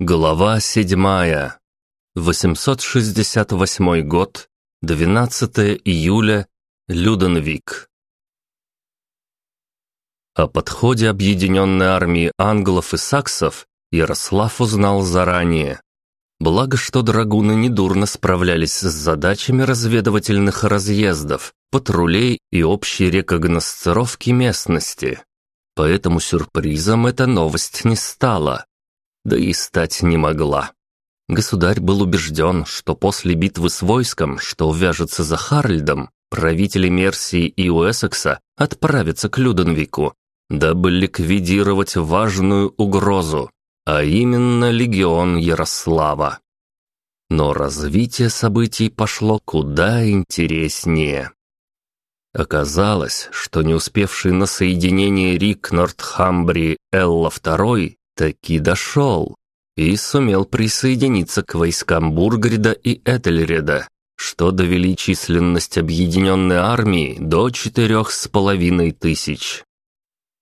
Глава седьмая. 868 год. 12 июля. Люденвик. О подходе объединенной армии англов и саксов Ярослав узнал заранее. Благо, что драгуны недурно справлялись с задачами разведывательных разъездов, патрулей и общей рекогносцировки местности. Поэтому сюрпризом эта новость не стала да и стать не могла. Государь был убежден, что после битвы с войском, что увяжется за Харльдом, правители Мерсии и Уэссекса отправятся к Люденвику, дабы ликвидировать важную угрозу, а именно легион Ярослава. Но развитие событий пошло куда интереснее. Оказалось, что не успевший на соединение Рик Нортхамбри Элла II таки дошел и сумел присоединиться к войскам Бургрида и Этельреда, что довели численность объединенной армии до четырех с половиной тысяч.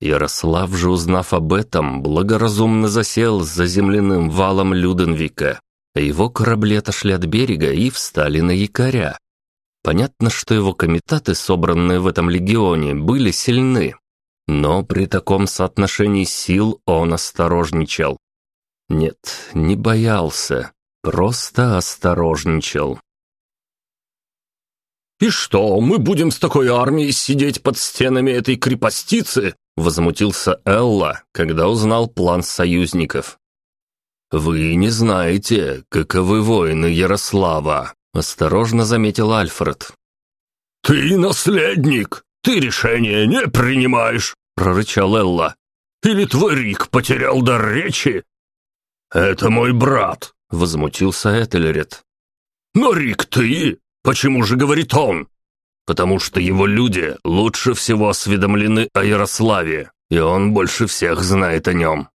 Ярослав же, узнав об этом, благоразумно засел за земляным валом Люденвика. Его корабли отошли от берега и встали на якоря. Понятно, что его комитаты, собранные в этом легионе, были сильны, но при таком соотношении сил он осторожничал. Нет, не боялся, просто осторожничал. «И что, мы будем с такой армией сидеть под стенами этой крепостицы?» Возмутился Элла, когда узнал план союзников. «Вы не знаете, каковы воины Ярослава», — осторожно заметил Альфред. «Ты наследник! Ты решение не принимаешь!» Прорычал Элла. «Или твой Рик потерял дар речи?» «Это мой брат», — возмутился Этельред. «Но Рик ты? Почему же говорит он?» «Потому что его люди лучше всего осведомлены о Ярославе, и он больше всех знает о нем».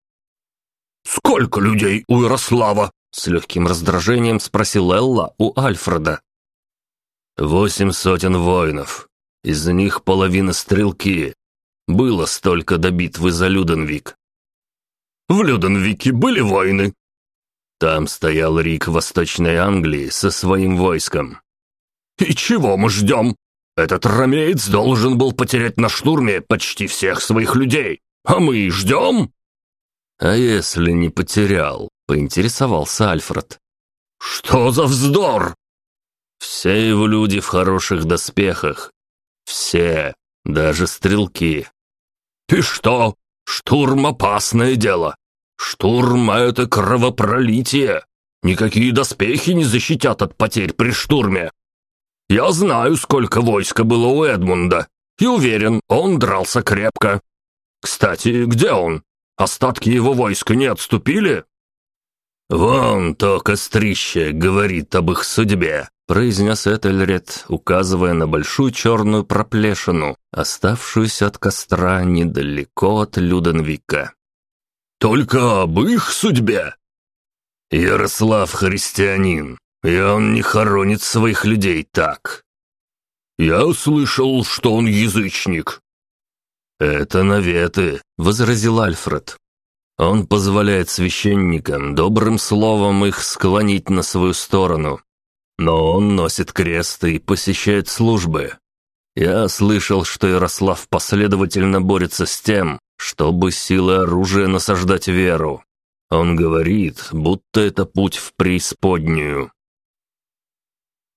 «Сколько людей у Ярослава?» С легким раздражением спросил Элла у Альфреда. «Восемь сотен воинов. Из них половина стрелки, было столько до битвы за Люденвик. В Люденвике были войны. Там стоял Рик Восточной Англии со своим войском. И чего мы ждем? Этот ромеец должен был потерять на штурме почти всех своих людей. А мы ждем? А если не потерял? Поинтересовался Альфред. Что за вздор? Все его люди в хороших доспехах. Все. Даже стрелки. И что? Штурм — опасное дело. Штурм — это кровопролитие. Никакие доспехи не защитят от потерь при штурме. Я знаю, сколько войска было у Эдмунда, и уверен, он дрался крепко. Кстати, где он? Остатки его войска не отступили? Вон то кострище говорит об их судьбе произнес Этельред, указывая на большую черную проплешину, оставшуюся от костра недалеко от Люденвика. «Только об их судьбе?» «Ярослав христианин, и он не хоронит своих людей так». «Я слышал, что он язычник». «Это наветы», — возразил Альфред. «Он позволяет священникам добрым словом их склонить на свою сторону, но он носит крест и посещает службы. Я слышал, что Ярослав последовательно борется с тем, чтобы силой оружия насаждать веру. Он говорит, будто это путь в преисподнюю.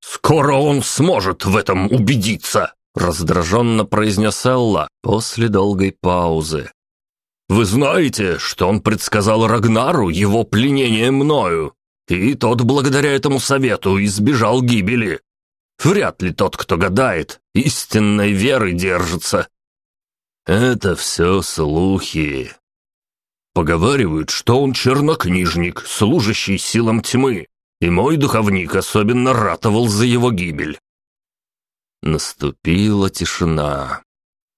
«Скоро он сможет в этом убедиться!» раздраженно произнес Элла после долгой паузы. «Вы знаете, что он предсказал Рагнару его пленение мною? И тот благодаря этому совету избежал гибели. Вряд ли тот, кто гадает, истинной веры держится. Это все слухи. Поговаривают, что он чернокнижник, служащий силам тьмы, и мой духовник особенно ратовал за его гибель. Наступила тишина.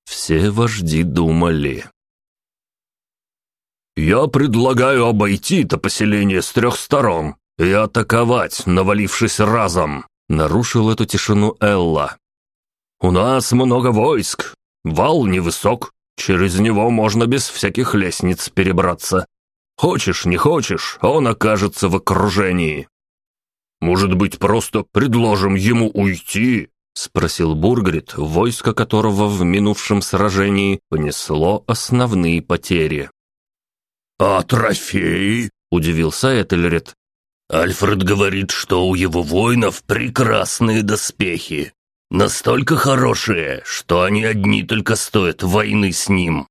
Все вожди думали. «Я предлагаю обойти это поселение с трех сторон и атаковать, навалившись разом», — нарушил эту тишину Элла. «У нас много войск, вал невысок, через него можно без всяких лестниц перебраться. Хочешь, не хочешь, он окажется в окружении. Может быть, просто предложим ему уйти?» — спросил Бургрид, войско которого в минувшем сражении понесло основные потери. «А трофеи?» — удивился Этельред. «Альфред говорит, что у его воинов прекрасные доспехи. Настолько хорошие, что они одни только стоят войны с ним».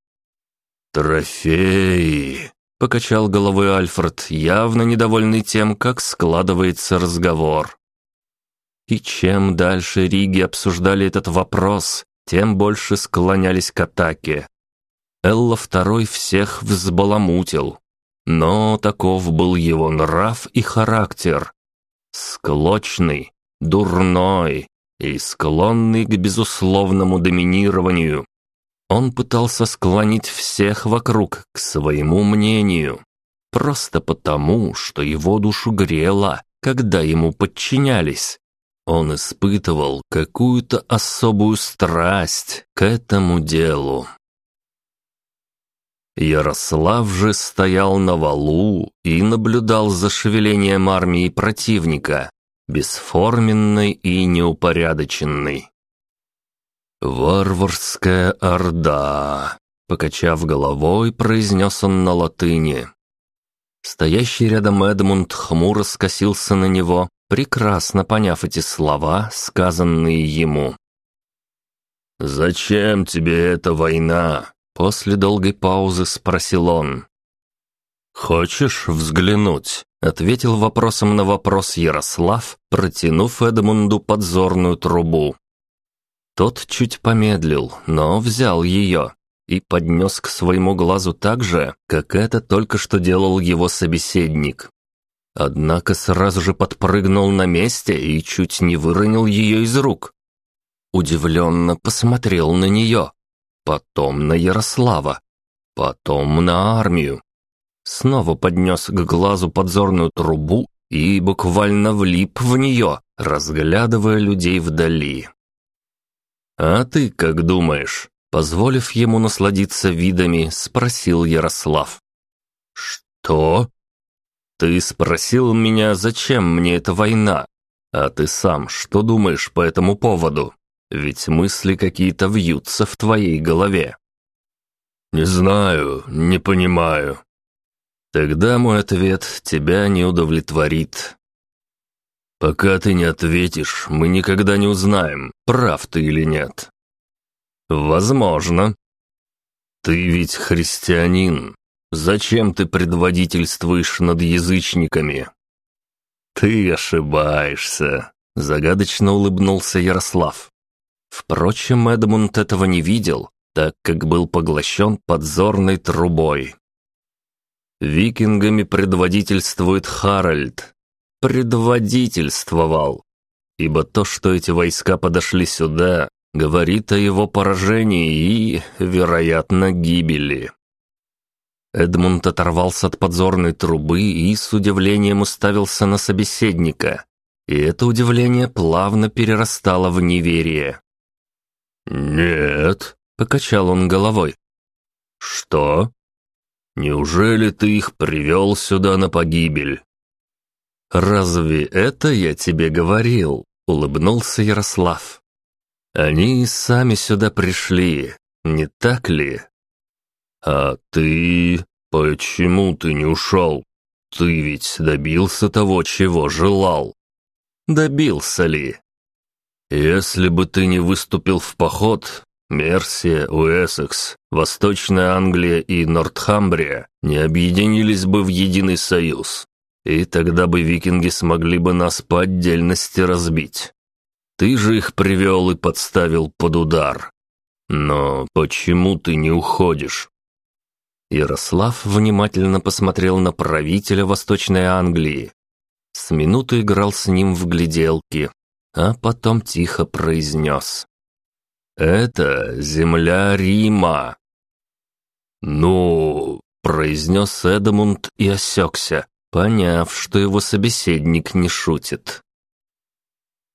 «Трофеи!» — покачал головой Альфред, явно недовольный тем, как складывается разговор. И чем дальше Риги обсуждали этот вопрос, тем больше склонялись к атаке. Элла второй всех взбаламутил, но таков был его нрав и характер. Склочный, дурной и склонный к безусловному доминированию. Он пытался склонить всех вокруг к своему мнению, просто потому, что его душу грело, когда ему подчинялись. Он испытывал какую-то особую страсть к этому делу. Ярослав же стоял на валу и наблюдал за шевелением армии противника, бесформенной и неупорядоченной. «Варварская орда», — покачав головой, произнес он на латыни. Стоящий рядом Эдмунд хмуро скосился на него, прекрасно поняв эти слова, сказанные ему. «Зачем тебе эта война?» После долгой паузы спросил он. «Хочешь взглянуть?» — ответил вопросом на вопрос Ярослав, протянув Эдмунду подзорную трубу. Тот чуть помедлил, но взял ее и поднес к своему глазу так же, как это только что делал его собеседник. Однако сразу же подпрыгнул на месте и чуть не выронил ее из рук. Удивленно посмотрел на нее, потом на Ярослава, потом на армию. Снова поднес к глазу подзорную трубу и буквально влип в нее, разглядывая людей вдали. «А ты как думаешь?» Позволив ему насладиться видами, спросил Ярослав. «Что?» «Ты спросил меня, зачем мне эта война? А ты сам что думаешь по этому поводу?» Ведь мысли какие-то вьются в твоей голове. Не знаю, не понимаю. Тогда мой ответ тебя не удовлетворит. Пока ты не ответишь, мы никогда не узнаем, прав ты или нет. Возможно. Ты ведь христианин. Зачем ты предводительствуешь над язычниками? Ты ошибаешься, загадочно улыбнулся Ярослав. Впрочем, Эдмунд этого не видел, так как был поглощен подзорной трубой. Викингами предводительствует Харальд. Предводительствовал. Ибо то, что эти войска подошли сюда, говорит о его поражении и, вероятно, гибели. Эдмунд оторвался от подзорной трубы и с удивлением уставился на собеседника. И это удивление плавно перерастало в неверие. «Нет», — покачал он головой. «Что? Неужели ты их привел сюда на погибель?» «Разве это я тебе говорил?» — улыбнулся Ярослав. «Они сами сюда пришли, не так ли?» «А ты... почему ты не ушел? Ты ведь добился того, чего желал». «Добился ли?» Если бы ты не выступил в поход, Мерсия, Уэссекс, Восточная Англия и Нортхамбрия не объединились бы в единый союз, и тогда бы викинги смогли бы нас по отдельности разбить. Ты же их привел и подставил под удар. Но почему ты не уходишь?» Ярослав внимательно посмотрел на правителя Восточной Англии. С минуты играл с ним в гляделки, а потом тихо произнес. «Это земля Рима». «Ну...» — произнес Эдмунд и осекся, поняв, что его собеседник не шутит.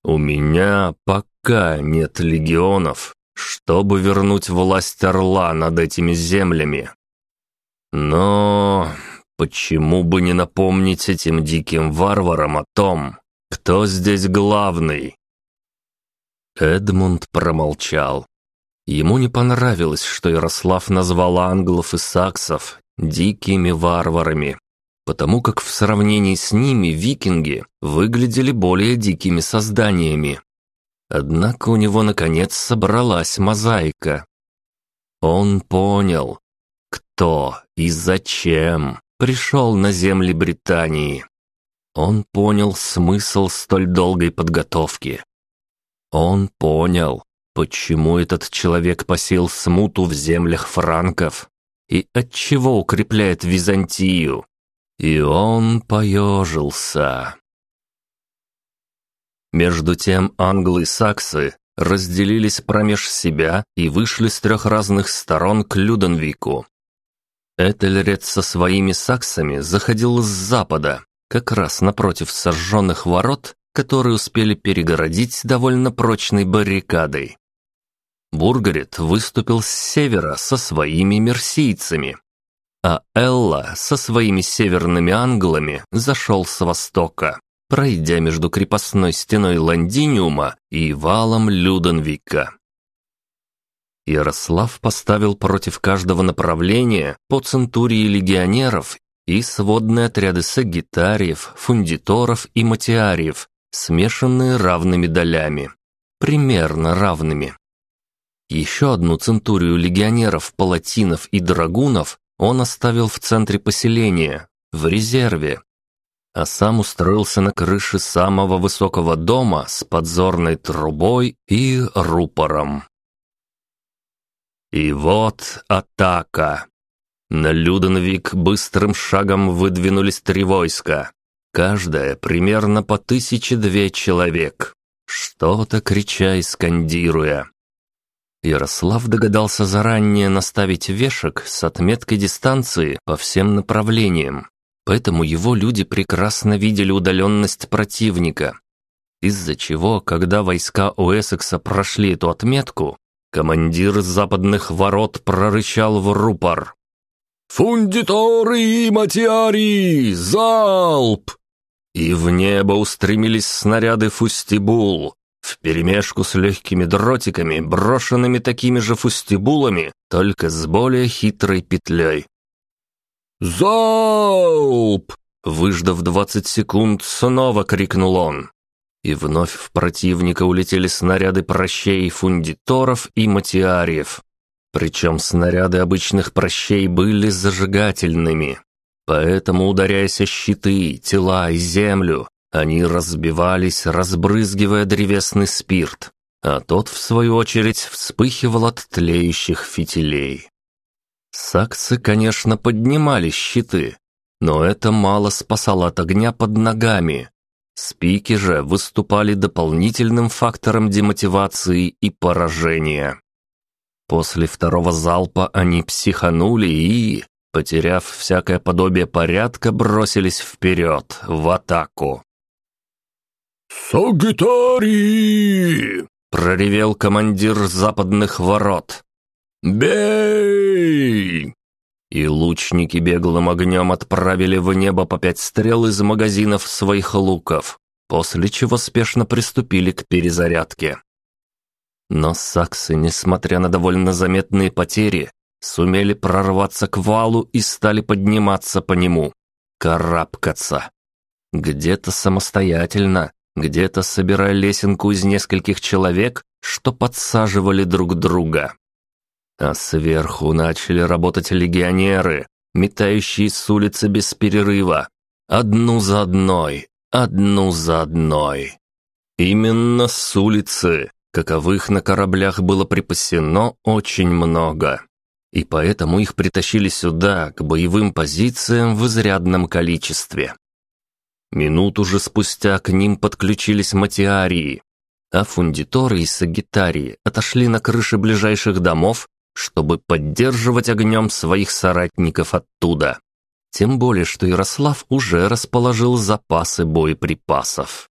«У меня пока нет легионов, чтобы вернуть власть Орла над этими землями. Но Почему бы не напомнить этим диким варварам о том, кто здесь главный? Эдмунд промолчал. Ему не понравилось, что Ярослав назвал англов и саксов дикими варварами, потому как в сравнении с ними викинги выглядели более дикими созданиями. Однако у него наконец собралась мозаика. Он понял, кто и зачем пришел на земли Британии. Он понял смысл столь долгой подготовки. Он понял, почему этот человек посеял смуту в землях франков и отчего укрепляет Византию. И он поежился. Между тем англы и саксы разделились промеж себя и вышли с трех разных сторон к Люденвику. Этельред со своими саксами заходил с запада, как раз напротив сожженных ворот, которые успели перегородить довольно прочной баррикадой. Бургарет выступил с севера со своими мерсийцами, а Элла со своими северными англами зашел с востока, пройдя между крепостной стеной Ландиниума и валом Люденвика. Ярослав поставил против каждого направления по центурии легионеров и сводные отряды сагитариев, фундиторов и матиариев, смешанные равными долями. Примерно равными. Еще одну центурию легионеров, палатинов и драгунов он оставил в центре поселения, в резерве, а сам устроился на крыше самого высокого дома с подзорной трубой и рупором. И вот атака. На Люденвик быстрым шагом выдвинулись три войска. Каждое примерно по тысяче две человек. Что-то крича и скандируя. Ярослав догадался заранее наставить вешек с отметкой дистанции по всем направлениям, поэтому его люди прекрасно видели удаленность противника. Из-за чего, когда войска Уэссекса прошли эту отметку, командир западных ворот прорычал в рупор. «Фундиторы и матиари! Залп!» И в небо устремились снаряды фустибул, вперемешку с легкими дротиками, брошенными такими же фустибулами, только с более хитрой петлей. «Залп!» Выждав двадцать секунд, снова крикнул он. И вновь в противника улетели снаряды прощей фундиторов и матиариев. Причем снаряды обычных прощей были зажигательными. Поэтому, ударяясь о щиты, тела и землю, они разбивались, разбрызгивая древесный спирт, а тот, в свою очередь, вспыхивал от тлеющих фитилей. Саксы, конечно, поднимали щиты, но это мало спасало от огня под ногами. Спики же выступали дополнительным фактором демотивации и поражения. После второго залпа они психанули и, потеряв всякое подобие порядка, бросились вперед, в атаку. «Сагитарий!» — проревел командир западных ворот. «Бей!» И лучники беглым огнем отправили в небо по пять стрел из магазинов своих луков, после чего спешно приступили к перезарядке. Но саксы, несмотря на довольно заметные потери, сумели прорваться к валу и стали подниматься по нему, карабкаться. Где-то самостоятельно, где-то собирая лесенку из нескольких человек, что подсаживали друг друга. А сверху начали работать легионеры, метающие с улицы без перерыва. Одну за одной, одну за одной. Именно с улицы, каковых на кораблях было припасено очень много. И поэтому их притащили сюда, к боевым позициям в изрядном количестве. Минуту же спустя к ним подключились матиарии, а фундиторы и сагитарии отошли на крыши ближайших домов, чтобы поддерживать огнем своих соратников оттуда. Тем более, что Ярослав уже расположил запасы боеприпасов.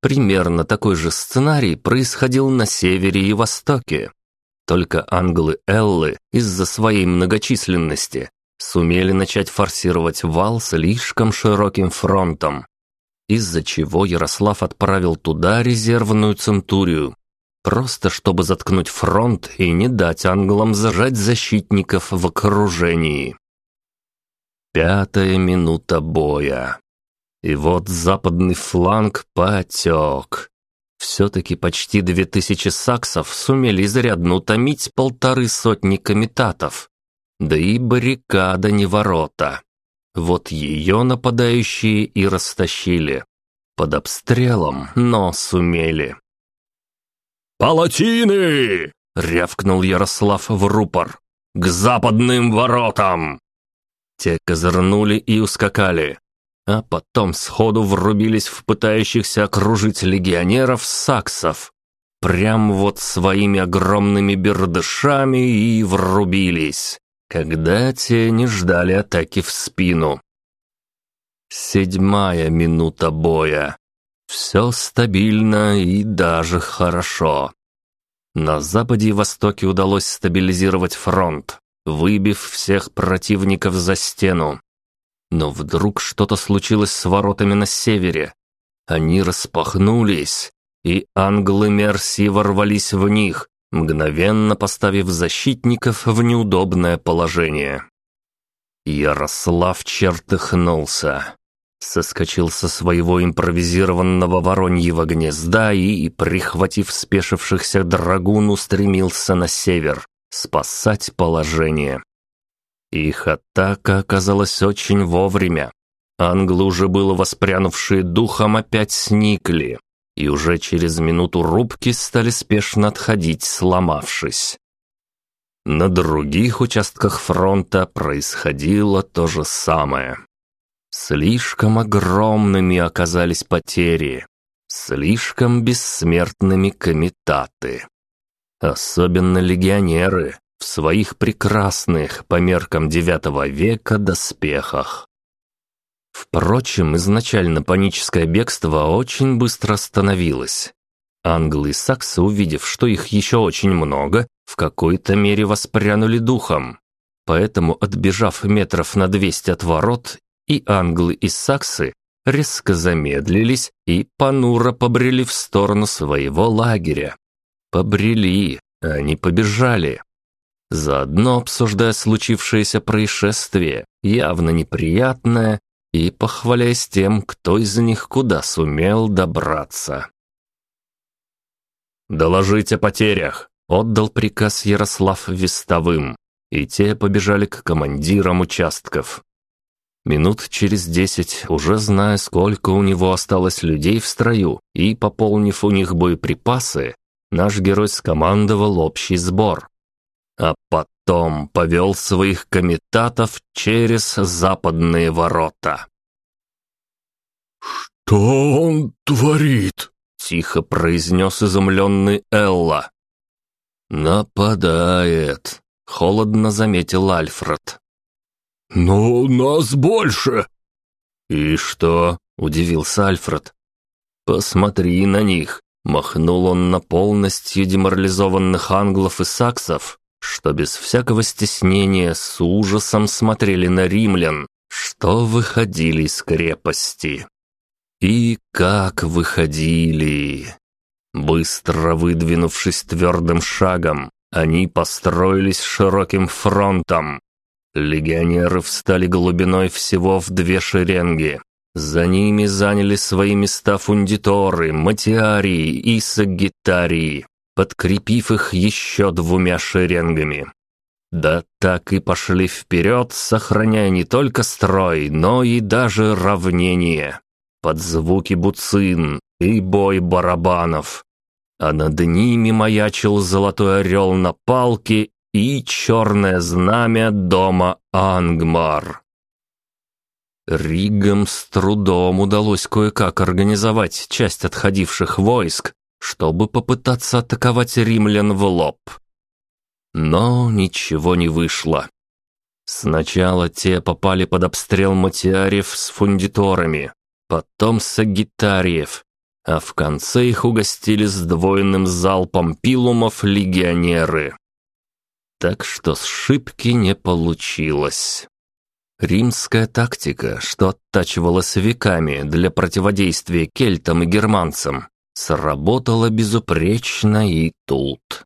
Примерно такой же сценарий происходил на севере и востоке. Только англы Эллы из-за своей многочисленности сумели начать форсировать вал слишком широким фронтом, из-за чего Ярослав отправил туда резервную центурию, просто чтобы заткнуть фронт и не дать англам зажать защитников в окружении. Пятая минута боя. И вот западный фланг потек. Все-таки почти две тысячи саксов сумели изрядно утомить полторы сотни комитатов. Да и баррикада не ворота. Вот ее нападающие и растащили. Под обстрелом, но сумели. «Палатины!» — рявкнул Ярослав в рупор. «К западным воротам!» Те козырнули и ускакали, а потом сходу врубились в пытающихся окружить легионеров саксов. Прям вот своими огромными бердышами и врубились когда те не ждали атаки в спину. Седьмая минута боя. Все стабильно и даже хорошо. На западе и востоке удалось стабилизировать фронт, выбив всех противников за стену. Но вдруг что-то случилось с воротами на севере. Они распахнулись, и англы Мерси ворвались в них, мгновенно поставив защитников в неудобное положение. Ярослав чертыхнулся, соскочил со своего импровизированного вороньего гнезда и, прихватив спешившихся драгун, устремился на север, спасать положение. Их атака оказалась очень вовремя. Англы, уже было воспрянувшие духом, опять сникли, и уже через минуту рубки стали спешно отходить, сломавшись. На других участках фронта происходило то же самое. Слишком огромными оказались потери, слишком бессмертными комитаты. Особенно легионеры в своих прекрасных по меркам девятого века доспехах. Впрочем, изначально паническое бегство очень быстро остановилось. Англы и саксы, увидев, что их еще очень много, в какой-то мере воспрянули духом. Поэтому, отбежав метров на 200 от ворот, и англы, и саксы резко замедлились и понуро побрели в сторону своего лагеря. Побрели, а не побежали. Заодно обсуждая случившееся происшествие, явно неприятное и похваляясь тем, кто из них куда сумел добраться. «Доложить о потерях!» — отдал приказ Ярослав Вестовым, и те побежали к командирам участков. Минут через десять, уже зная, сколько у него осталось людей в строю, и пополнив у них боеприпасы, наш герой скомандовал общий сбор. Потом потом повел своих комитатов через западные ворота. «Что он творит?» — тихо произнес изумленный Элла. «Нападает», — холодно заметил Альфред. «Но нас больше!» «И что?» — удивился Альфред. «Посмотри на них!» — махнул он на полностью деморализованных англов и саксов, что без всякого стеснения с ужасом смотрели на римлян, что выходили из крепости. И как выходили! Быстро выдвинувшись твердым шагом, они построились широким фронтом. Легионеры встали глубиной всего в две шеренги. За ними заняли свои места фундиторы, матиарии и сагитарии подкрепив их еще двумя шеренгами. Да так и пошли вперед, сохраняя не только строй, но и даже равнение. Под звуки буцин и бой барабанов. А над ними маячил золотой орел на палке и черное знамя дома Ангмар. Ригам с трудом удалось кое-как организовать часть отходивших войск, чтобы попытаться атаковать римлян в лоб. Но ничего не вышло. Сначала те попали под обстрел матиариев с фундиторами, потом сагитариев, а в конце их угостили сдвоенным залпом пилумов легионеры. Так что сшибки не получилось. Римская тактика, что оттачивалась веками для противодействия кельтам и германцам, сработала безупречно и тут.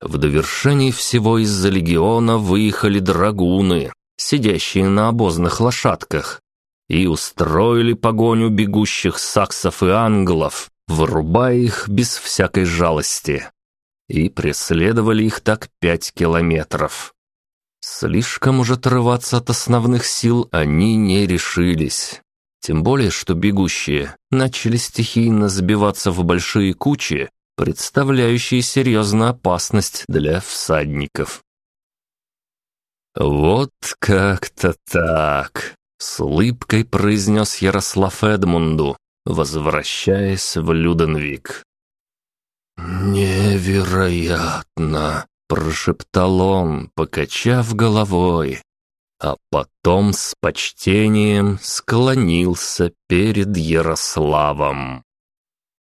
В довершении всего из-за легиона выехали драгуны, сидящие на обозных лошадках, и устроили погоню бегущих саксов и англов, вырубая их без всякой жалости. И преследовали их так пять километров. Слишком уже отрываться от основных сил они не решились. Тем более, что бегущие начали стихийно сбиваться в большие кучи, представляющие серьезную опасность для всадников. «Вот как-то так», — с улыбкой произнес Ярослав Эдмунду, возвращаясь в Люденвик. «Невероятно!» — прошептал он, покачав головой, а потом с почтением склонился перед Ярославом.